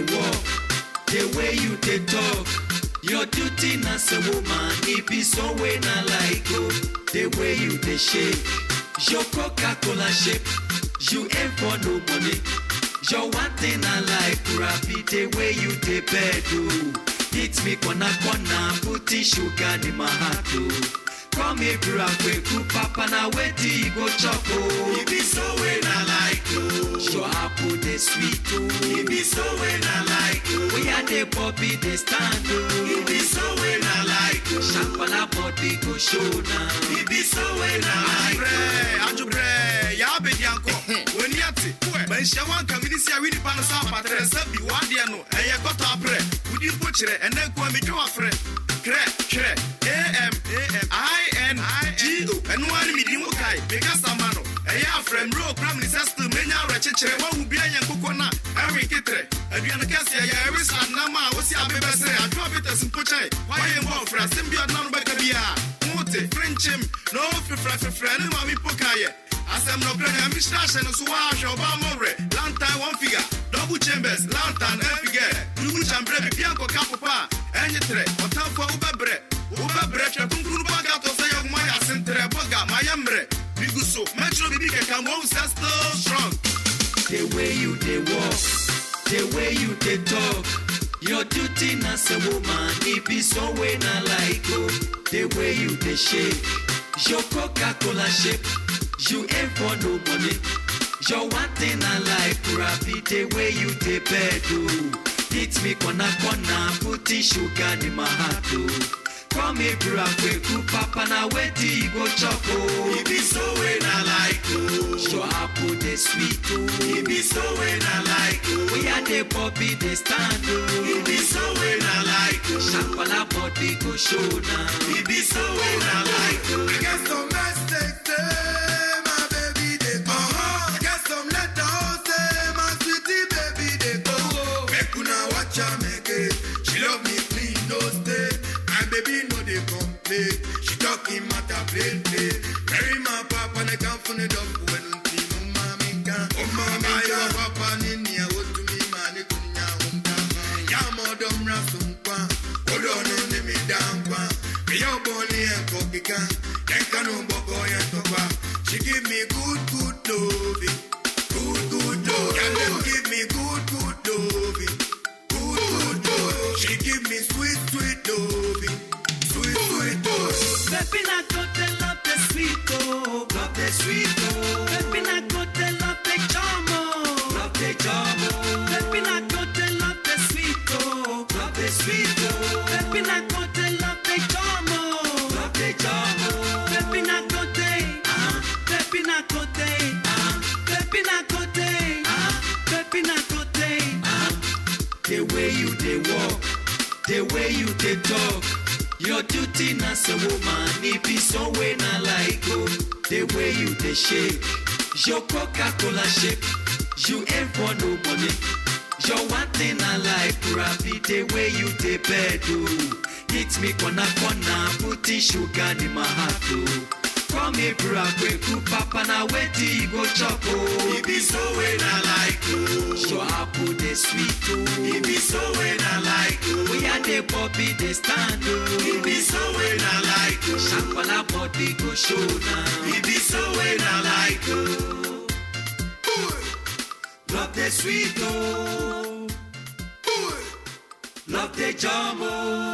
walk, the way you they talk, your duty as a woman, it be so way na like oh. The way you they shake, your Coca-Cola shape, you ain't for no money. Your one thing I like, Rafi, the way you they bed oh. Hit me corner corner, putting sugar in my heart oh. Come here, bro, quick, papa, wait till you go chop oh. It be so way na like oh. Your apple they sweet oh. It be so way na like oh. We are the puppy they stand oh. It be so way na like oh. Shapala body go show. It be so way na like Brɛ, adwo brɛ, yɛ abɛdi ankɔ. W'ani ate. Manhyia wo anka mene si a we nipa no so apatrɛ sɛ bi w'adeɛ no ɛyɛ kɔtɔ aprɛ. Wodi mpo kyerɛ, ɛnɛ nkoa medwe w'afrɛ. Mmerɛ okura still menya awerɛkyekyerɛ. Woahu bia nkokɔ no a. Aduane kɛseɛ nam a wosi abɛbɛserɛ. Adwo a bitas. Woayɛ mbɔ bi ɔdena no bɛka biaa. Wote, frenchim, na ne asɛm ahyɛ no so woahwɛ ɔba mmɔwerɛ lantan one double chambers lantan migu so biribi kɛka ma wohu sɛ strong The way you they walk, the way you they talk. Your duty as a woman, it be so way na like oh. The way you they shake, your Coca-Cola shape, you ain't for no money. Your one thing I like, Rafi, the way you they bed oh. Hit me corner corner, putting sugar in my heart oh. Come here, bro, quick, papa, now wait till you go chop oh. It be so sweet oh. It be so way na like oh. We are the puppy they stand oh. It be so way na like oh. Shapala body go show now. It be so way na like oh. I get some mistakes, say eh, my baby they go. Uh-huh. I get some letters, say my sweetie baby they go. Oh. Make una watch her make it. She love me clean, no stay. My baby no they complain. She talking matter plain plain. Carry my papa ne come from the dog when She give me good good loving. Good good loving. She give me sweet sweet loving. Sweet sweet love. Baby na go they love the sweet. Love the sweet The way you they walk, the way you they talk. Your duty as a woman, it be so way na like oh. The way you they shake, your Coca-Cola shape, you ain't for no money. Your one thing I like, Rafi, the way you they bed oh. Hit me corner corner, putting sugar in my heart oh. Come here, bro, quick, papa, now wait till you go chop oh. It be so way na like oh. Your apple oh, they sweet oh. It be so way na like oh. We are the puppy they stand It oh. be so way na like oh. Shapala body go show now. It be so way na like oh. Love the sweet oh. Love the jam oh.